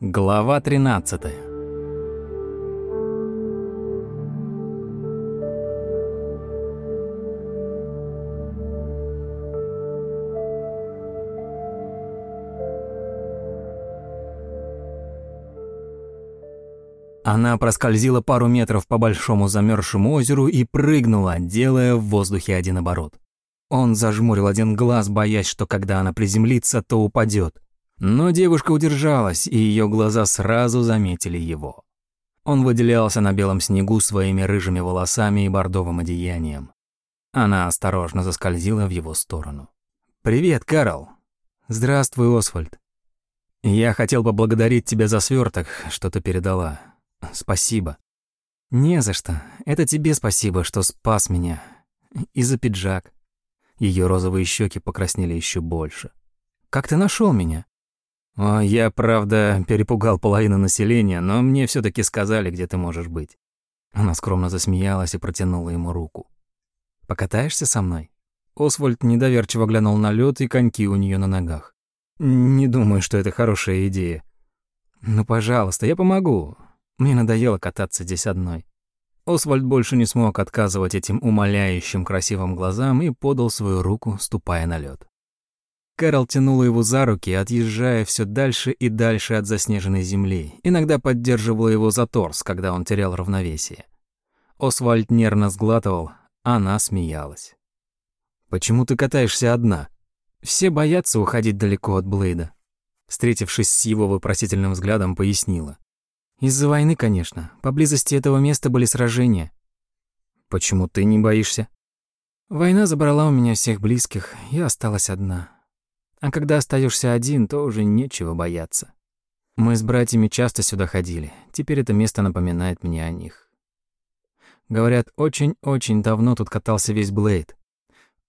Глава 13 Она проскользила пару метров по большому замерзшему озеру и прыгнула, делая в воздухе один оборот. Он зажмурил один глаз, боясь, что когда она приземлится, то упадет. Но девушка удержалась, и ее глаза сразу заметили его. Он выделялся на белом снегу своими рыжими волосами и бордовым одеянием. Она осторожно заскользила в его сторону. «Привет, Карл!» «Здравствуй, Освальд!» «Я хотел поблагодарить тебя за сверток, что ты передала. Спасибо». «Не за что. Это тебе спасибо, что спас меня. И за пиджак». Ее розовые щеки покраснели еще больше. «Как ты нашел меня?» «Я, правда, перепугал половину населения, но мне все таки сказали, где ты можешь быть». Она скромно засмеялась и протянула ему руку. «Покатаешься со мной?» Освальд недоверчиво глянул на лед и коньки у нее на ногах. «Не думаю, что это хорошая идея». «Ну, пожалуйста, я помогу. Мне надоело кататься здесь одной». Освальд больше не смог отказывать этим умоляющим красивым глазам и подал свою руку, ступая на лед. Кэрол тянула его за руки, отъезжая все дальше и дальше от заснеженной земли, иногда поддерживала его за торс, когда он терял равновесие. Освальд нервно сглатывал, она смеялась. «Почему ты катаешься одна?» «Все боятся уходить далеко от Блейда», встретившись с его вопросительным взглядом, пояснила. Из-за войны, конечно. Поблизости этого места были сражения. Почему ты не боишься? Война забрала у меня всех близких, я осталась одна. А когда остаешься один, то уже нечего бояться. Мы с братьями часто сюда ходили. Теперь это место напоминает мне о них. Говорят, очень-очень давно тут катался весь Блейд.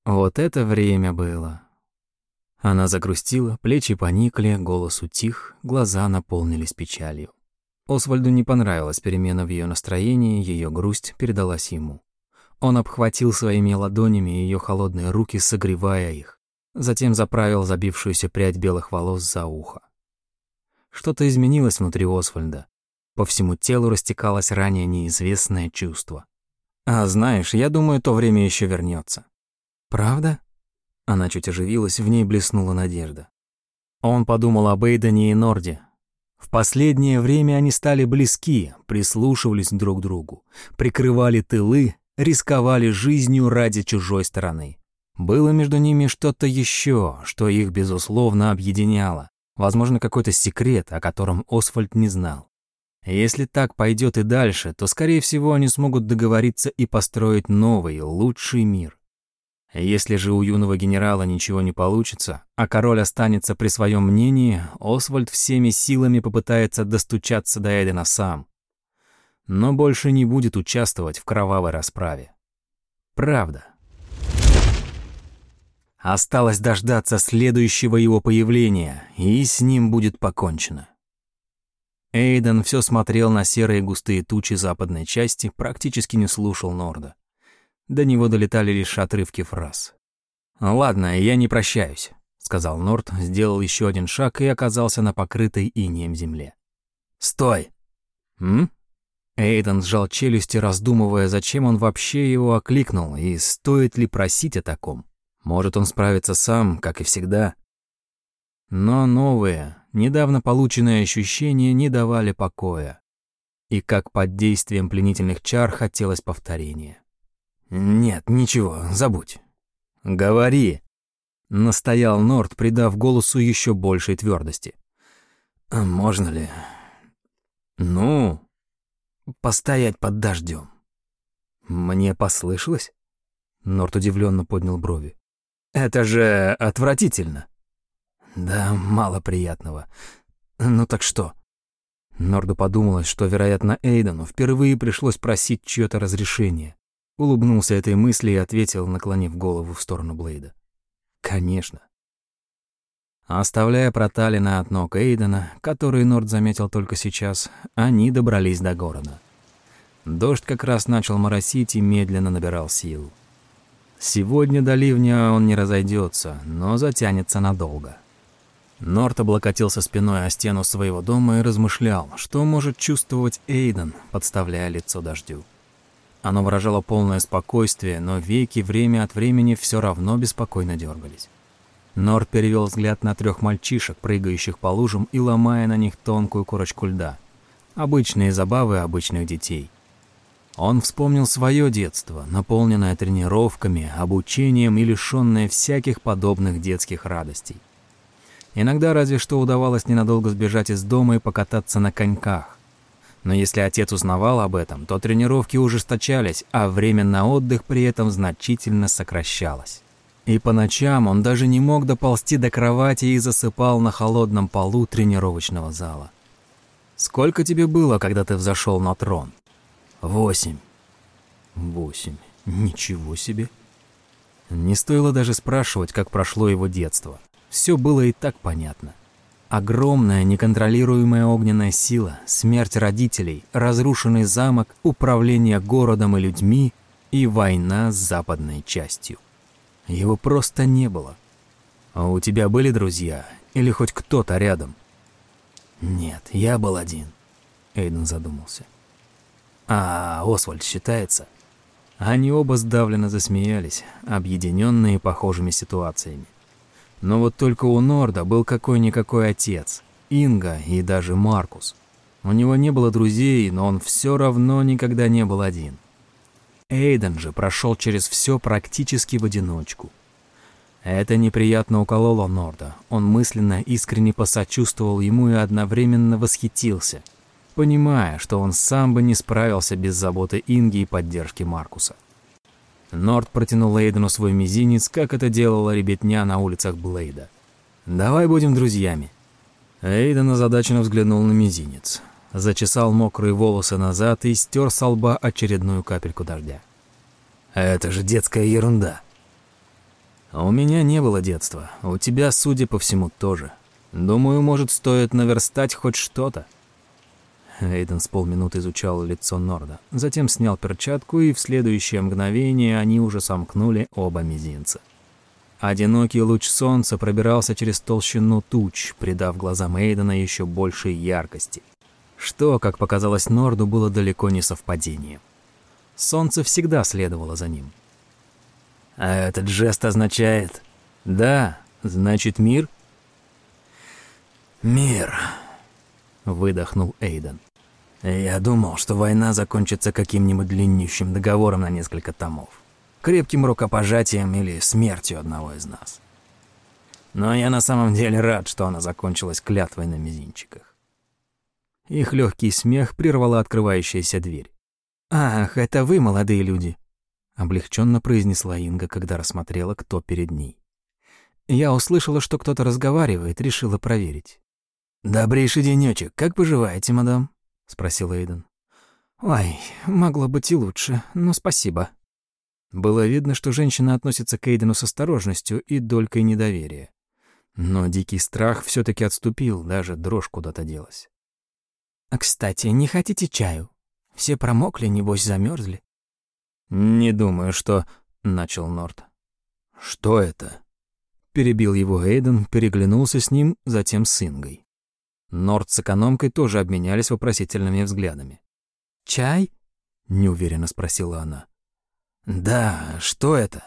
Вот это время было. Она загрустила, плечи поникли, голос утих, глаза наполнились печалью. Освальду не понравилась перемена в ее настроении, ее грусть передалась ему. Он обхватил своими ладонями ее холодные руки, согревая их. Затем заправил забившуюся прядь белых волос за ухо. Что-то изменилось внутри Освальда. По всему телу растекалось ранее неизвестное чувство. «А знаешь, я думаю, то время еще вернется. «Правда?» Она чуть оживилась, в ней блеснула надежда. Он подумал об Эйдене и Норде, в последнее время они стали близки, прислушивались друг к другу, прикрывали тылы, рисковали жизнью ради чужой стороны. Было между ними что-то еще, что их, безусловно, объединяло. Возможно, какой-то секрет, о котором Освальд не знал. Если так пойдет и дальше, то, скорее всего, они смогут договориться и построить новый, лучший мир. Если же у юного генерала ничего не получится, а король останется при своем мнении, Освальд всеми силами попытается достучаться до Эдена сам. Но больше не будет участвовать в кровавой расправе. Правда. Осталось дождаться следующего его появления, и с ним будет покончено. Эйден все смотрел на серые густые тучи западной части, практически не слушал Норда. До него долетали лишь отрывки фраз. «Ладно, я не прощаюсь», — сказал Норт, сделал еще один шаг и оказался на покрытой инеем земле. «Стой!» «М?» Эйден сжал челюсти, раздумывая, зачем он вообще его окликнул и стоит ли просить о таком. Может, он справится сам, как и всегда. Но новые, недавно полученные ощущения не давали покоя. И как под действием пленительных чар хотелось повторения. «Нет, ничего, забудь». «Говори», — настоял Норд, придав голосу еще большей твердости. «А «Можно ли?» «Ну?» «Постоять под дождем. «Мне послышалось?» Норд удивленно поднял брови. «Это же отвратительно!» «Да, мало приятного. Ну так что?» Норду подумалось, что, вероятно, Эйдену впервые пришлось просить чьё-то разрешение. Улыбнулся этой мысли и ответил, наклонив голову в сторону Блейда. «Конечно». Оставляя Проталина от ног Эйдена, который Норд заметил только сейчас, они добрались до города. Дождь как раз начал моросить и медленно набирал силу. Сегодня до ливня он не разойдется, но затянется надолго. Норт облокотился спиной о стену своего дома и размышлял, что может чувствовать Эйден, подставляя лицо дождю. Оно выражало полное спокойствие, но веки время от времени все равно беспокойно дергались. Норт перевел взгляд на трех мальчишек, прыгающих по лужам и ломая на них тонкую корочку льда. Обычные забавы обычных детей. Он вспомнил свое детство, наполненное тренировками, обучением и лишенное всяких подобных детских радостей. Иногда разве что удавалось ненадолго сбежать из дома и покататься на коньках. Но если отец узнавал об этом, то тренировки ужесточались, а время на отдых при этом значительно сокращалось. И по ночам он даже не мог доползти до кровати и засыпал на холодном полу тренировочного зала. «Сколько тебе было, когда ты взошел на трон?» «Восемь». «Восемь. Ничего себе». Не стоило даже спрашивать, как прошло его детство. Все было и так понятно. Огромная неконтролируемая огненная сила, смерть родителей, разрушенный замок, управление городом и людьми и война с западной частью. Его просто не было. А у тебя были друзья или хоть кто-то рядом? Нет, я был один. Эйден задумался. А Освальд считается? Они оба сдавленно засмеялись, объединенные похожими ситуациями. Но вот только у Норда был какой-никакой отец, Инга и даже Маркус. У него не было друзей, но он все равно никогда не был один. Эйден же прошел через все практически в одиночку. Это неприятно укололо Норда. Он мысленно искренне посочувствовал ему и одновременно восхитился, понимая, что он сам бы не справился без заботы Инги и поддержки Маркуса. Норд протянул Эйдену свой мизинец, как это делала ребятня на улицах Блейда. «Давай будем друзьями». Эйден озадаченно взглянул на мизинец, зачесал мокрые волосы назад и стер с лба очередную капельку дождя. «Это же детская ерунда». «У меня не было детства, у тебя, судя по всему, тоже. Думаю, может, стоит наверстать хоть что-то». Эйден с полминуты изучал лицо Норда, затем снял перчатку, и в следующее мгновение они уже сомкнули оба мизинца. Одинокий луч солнца пробирался через толщину туч, придав глазам Эйдена еще большей яркости. Что, как показалось Норду, было далеко не совпадением. Солнце всегда следовало за ним. «А этот жест означает...» «Да, значит мир?» «Мир», — выдохнул Эйден. Я думал, что война закончится каким-нибудь длиннющим договором на несколько томов. Крепким рукопожатием или смертью одного из нас. Но я на самом деле рад, что она закончилась клятвой на мизинчиках. Их легкий смех прервала открывающаяся дверь. «Ах, это вы, молодые люди!» Облегченно произнесла Инга, когда рассмотрела, кто перед ней. Я услышала, что кто-то разговаривает, решила проверить. «Добрейший денечек, как поживаете, мадам?» Спросил Эйден. Ой, могло быть и лучше, но спасибо. Было видно, что женщина относится к Эйдену с осторожностью и долькой недоверия. Но дикий страх все таки отступил, даже дрожь куда-то делась. «А, кстати, не хотите чаю? Все промокли, небось, замерзли. «Не думаю, что...» — начал Норт. «Что это?» Перебил его Эйден, переглянулся с ним, затем с Ингой. Норд с экономкой тоже обменялись вопросительными взглядами. «Чай?» — неуверенно спросила она. «Да, что это?»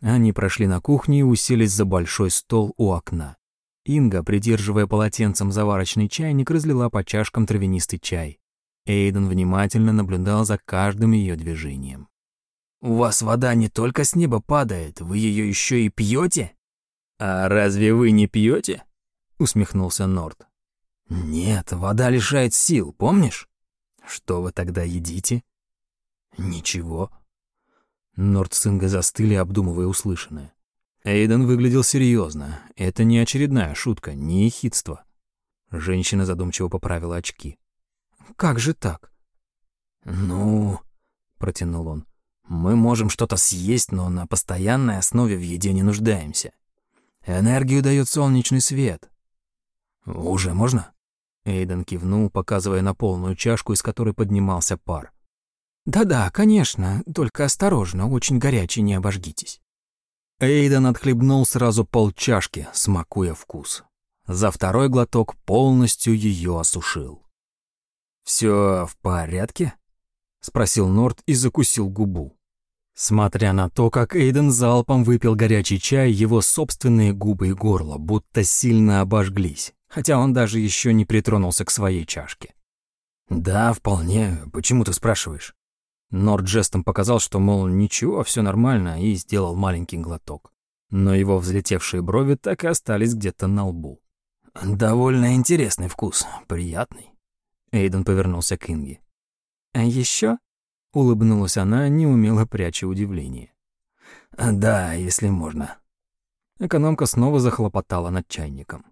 Они прошли на кухню и уселись за большой стол у окна. Инга, придерживая полотенцем заварочный чайник, разлила по чашкам травянистый чай. Эйден внимательно наблюдал за каждым ее движением. «У вас вода не только с неба падает, вы ее еще и пьете?» «А разве вы не пьете?» — усмехнулся Норд. «Нет, вода лишает сил, помнишь?» «Что вы тогда едите?» «Ничего». Норд с Инго застыли, обдумывая услышанное. Эйден выглядел серьезно. Это не очередная шутка, не ехидство. Женщина задумчиво поправила очки. «Как же так?» «Ну...» — протянул он. «Мы можем что-то съесть, но на постоянной основе в еде не нуждаемся. Энергию дает солнечный свет. Уже можно?» Эйден кивнул, показывая на полную чашку, из которой поднимался пар. «Да-да, конечно, только осторожно, очень горячий, не обожгитесь». Эйден отхлебнул сразу полчашки, смакуя вкус. За второй глоток полностью ее осушил. «Все в порядке?» — спросил Норт и закусил губу. Смотря на то, как Эйден залпом выпил горячий чай, его собственные губы и горло будто сильно обожглись, хотя он даже еще не притронулся к своей чашке. «Да, вполне. Почему ты спрашиваешь?» Норд жестом показал, что, мол, ничего, все нормально, и сделал маленький глоток. Но его взлетевшие брови так и остались где-то на лбу. «Довольно интересный вкус, приятный». Эйден повернулся к Инге. «А еще?» — улыбнулась она, неумело пряча удивление. «Да, если можно». Экономка снова захлопотала над чайником.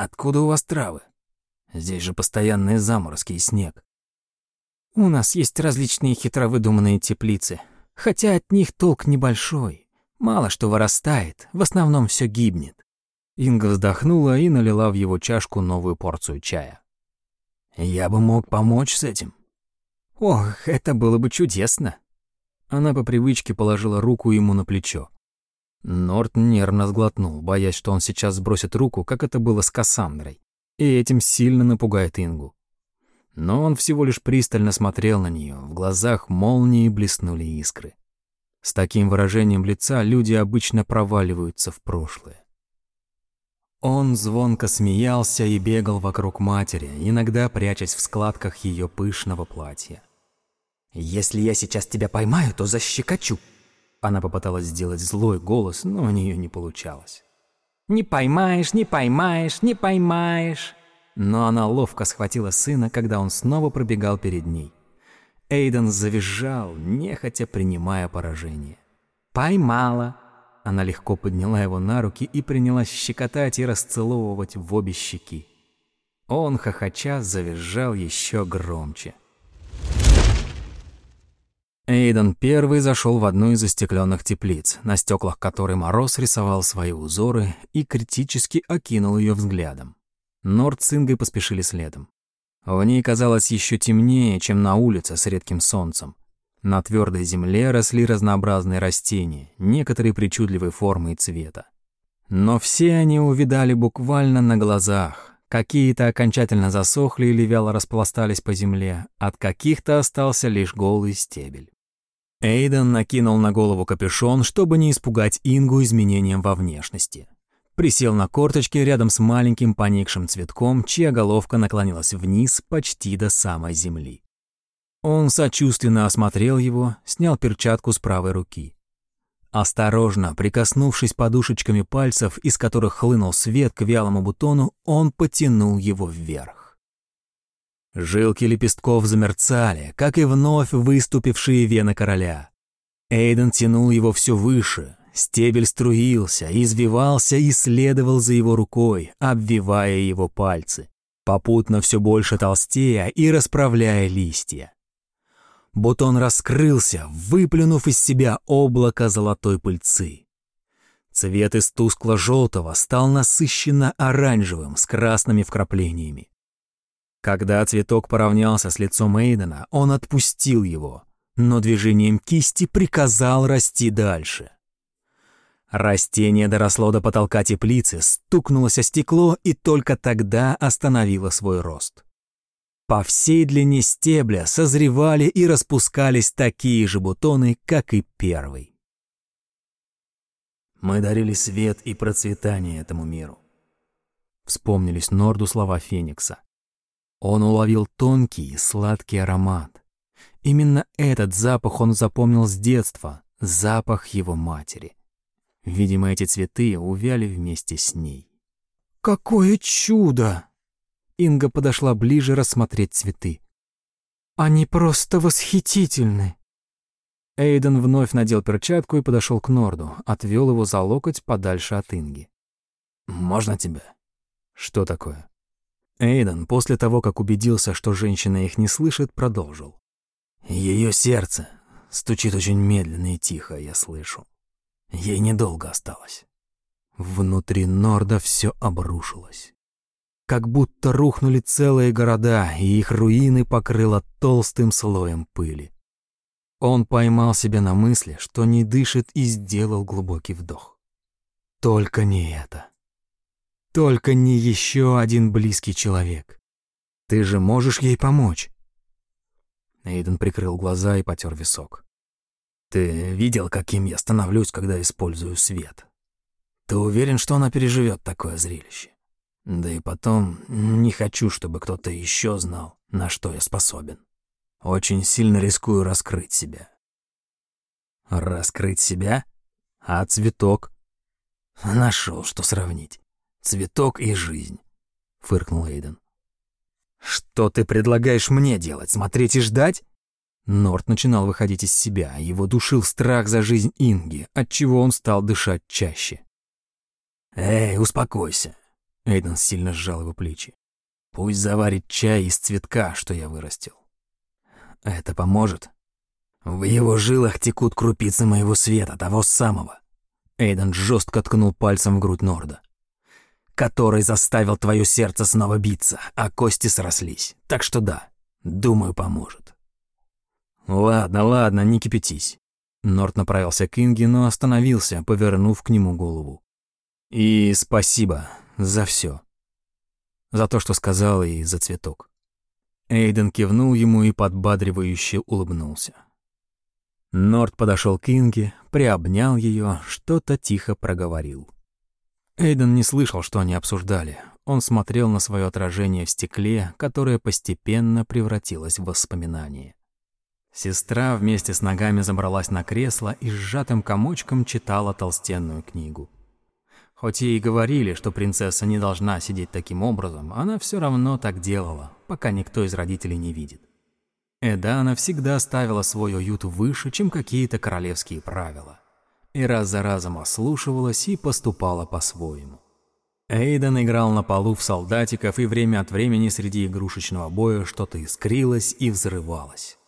«Откуда у вас травы? Здесь же постоянные заморозки и снег». «У нас есть различные хитро выдуманные теплицы, хотя от них толк небольшой. Мало что вырастает, в основном все гибнет. Инга вздохнула и налила в его чашку новую порцию чая. «Я бы мог помочь с этим». «Ох, это было бы чудесно». Она по привычке положила руку ему на плечо. Норт нервно сглотнул, боясь, что он сейчас сбросит руку, как это было с Кассандрой, и этим сильно напугает Ингу. Но он всего лишь пристально смотрел на нее, в глазах молнии блеснули искры. С таким выражением лица люди обычно проваливаются в прошлое. Он звонко смеялся и бегал вокруг матери, иногда прячась в складках ее пышного платья. «Если я сейчас тебя поймаю, то защекочу!» Она попыталась сделать злой голос, но у нее не получалось. «Не поймаешь, не поймаешь, не поймаешь!» Но она ловко схватила сына, когда он снова пробегал перед ней. Эйден завизжал, нехотя принимая поражение. «Поймала!» Она легко подняла его на руки и принялась щекотать и расцеловывать в обе щеки. Он, хохоча, завизжал еще громче. Эйден первый зашел в одну из застекленных теплиц, на стеклах которой Мороз рисовал свои узоры и критически окинул ее взглядом. Норд с Ингой поспешили следом. В ней казалось еще темнее, чем на улице с редким солнцем. На твердой земле росли разнообразные растения, некоторые причудливой формы и цвета. Но все они увидали буквально на глазах. Какие-то окончательно засохли или вяло распластались по земле, от каких-то остался лишь голый стебель. Эйден накинул на голову капюшон, чтобы не испугать Ингу изменением во внешности. Присел на корточки рядом с маленьким поникшим цветком, чья головка наклонилась вниз почти до самой земли. Он сочувственно осмотрел его, снял перчатку с правой руки. Осторожно, прикоснувшись подушечками пальцев, из которых хлынул свет к вялому бутону, он потянул его вверх. Жилки лепестков замерцали, как и вновь выступившие вены короля. Эйден тянул его все выше, стебель струился, извивался и следовал за его рукой, обвивая его пальцы, попутно все больше толстея и расправляя листья. Бутон раскрылся, выплюнув из себя облако золотой пыльцы. Цвет из тускло-желтого стал насыщенно оранжевым с красными вкраплениями. Когда цветок поравнялся с лицом Эйдена, он отпустил его, но движением кисти приказал расти дальше. Растение доросло до потолка теплицы, стукнулось о стекло и только тогда остановило свой рост. По всей длине стебля созревали и распускались такие же бутоны, как и первый. Мы дарили свет и процветание этому миру. Вспомнились Норду слова Феникса. Он уловил тонкий, сладкий аромат. Именно этот запах он запомнил с детства, запах его матери. Видимо, эти цветы увяли вместе с ней. «Какое чудо!» Инга подошла ближе рассмотреть цветы. «Они просто восхитительны!» Эйден вновь надел перчатку и подошел к Норду, отвел его за локоть подальше от Инги. «Можно тебя?» «Что такое?» Эйден, после того, как убедился, что женщина их не слышит, продолжил. Ее сердце стучит очень медленно и тихо, я слышу. Ей недолго осталось. Внутри Норда все обрушилось как будто рухнули целые города, и их руины покрыло толстым слоем пыли. Он поймал себя на мысли, что не дышит, и сделал глубокий вдох. Только не это. Только не еще один близкий человек. Ты же можешь ей помочь. Эйден прикрыл глаза и потер висок. Ты видел, каким я становлюсь, когда использую свет? Ты уверен, что она переживет такое зрелище? Да и потом, не хочу, чтобы кто-то еще знал, на что я способен. Очень сильно рискую раскрыть себя. Раскрыть себя? А цветок? Нашел, что сравнить. Цветок и жизнь, фыркнул Эйден. Что ты предлагаешь мне делать? Смотреть и ждать? Норт начинал выходить из себя, его душил страх за жизнь Инги, отчего он стал дышать чаще. «Эй, успокойся!» Эйден сильно сжал его плечи. «Пусть заварит чай из цветка, что я вырастил. Это поможет?» В его жилах текут крупицы моего света, того самого. Эйден жестко ткнул пальцем в грудь Норда. Который заставил твое сердце снова биться, а кости срослись. Так что да, думаю, поможет. Ладно, ладно, не кипятись. Норд направился к Инге, но остановился, повернув к нему голову. И спасибо за все. За то, что сказал, и за цветок. Эйден кивнул ему и подбадривающе улыбнулся. Норд подошел к Инге, приобнял ее, что-то тихо проговорил. Эйден не слышал, что они обсуждали. Он смотрел на свое отражение в стекле, которое постепенно превратилось в воспоминание. Сестра вместе с ногами забралась на кресло и сжатым комочком читала толстенную книгу. Хоть ей и говорили, что принцесса не должна сидеть таким образом, она все равно так делала, пока никто из родителей не видит. Эдана всегда ставила свой уют выше, чем какие-то королевские правила. И раз за разом ослушивалась и поступала по-своему. Эйден играл на полу в солдатиков, и время от времени среди игрушечного боя что-то искрилось и взрывалось.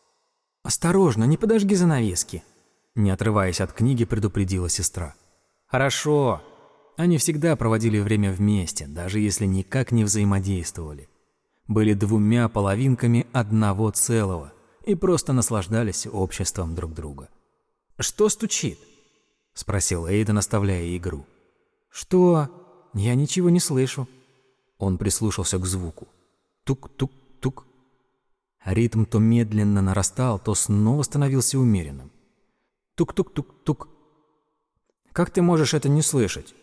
«Осторожно, не подожги занавески!» Не отрываясь от книги, предупредила сестра. «Хорошо!» Они всегда проводили время вместе, даже если никак не взаимодействовали были двумя половинками одного целого и просто наслаждались обществом друг друга. «Что стучит?» — спросил Эйден, оставляя игру. «Что? Я ничего не слышу». Он прислушался к звуку. Тук-тук-тук. Ритм то медленно нарастал, то снова становился умеренным. Тук-тук-тук-тук. «Как ты можешь это не слышать?»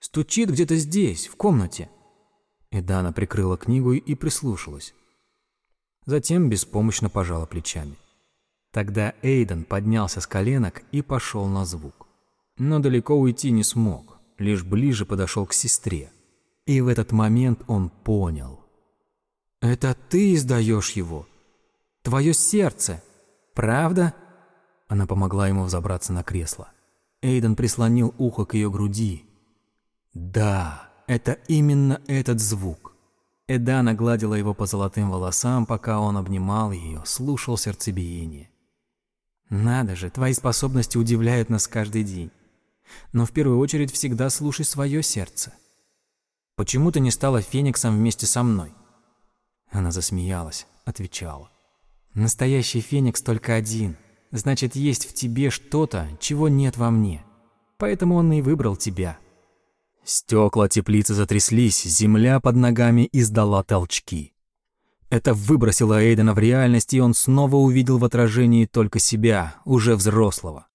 «Стучит где-то здесь, в комнате». Эдана прикрыла книгу и прислушалась. Затем беспомощно пожала плечами. Тогда Эйден поднялся с коленок и пошел на звук. Но далеко уйти не смог, лишь ближе подошел к сестре. И в этот момент он понял. «Это ты издаешь его? Твое сердце, правда?» Она помогла ему взобраться на кресло. Эйден прислонил ухо к ее груди. «Да!» Это именно этот звук. Эдана гладила его по золотым волосам, пока он обнимал ее, слушал сердцебиение. «Надо же, твои способности удивляют нас каждый день. Но в первую очередь всегда слушай свое сердце. Почему ты не стала фениксом вместе со мной?» Она засмеялась, отвечала. «Настоящий феникс только один. Значит, есть в тебе что-то, чего нет во мне. Поэтому он и выбрал тебя». Стекла теплицы затряслись, земля под ногами издала толчки. Это выбросило Эйдена в реальность, и он снова увидел в отражении только себя, уже взрослого.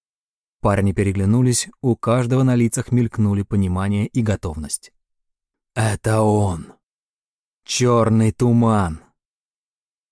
Парни переглянулись, у каждого на лицах мелькнули понимание и готовность. «Это он! Черный туман!»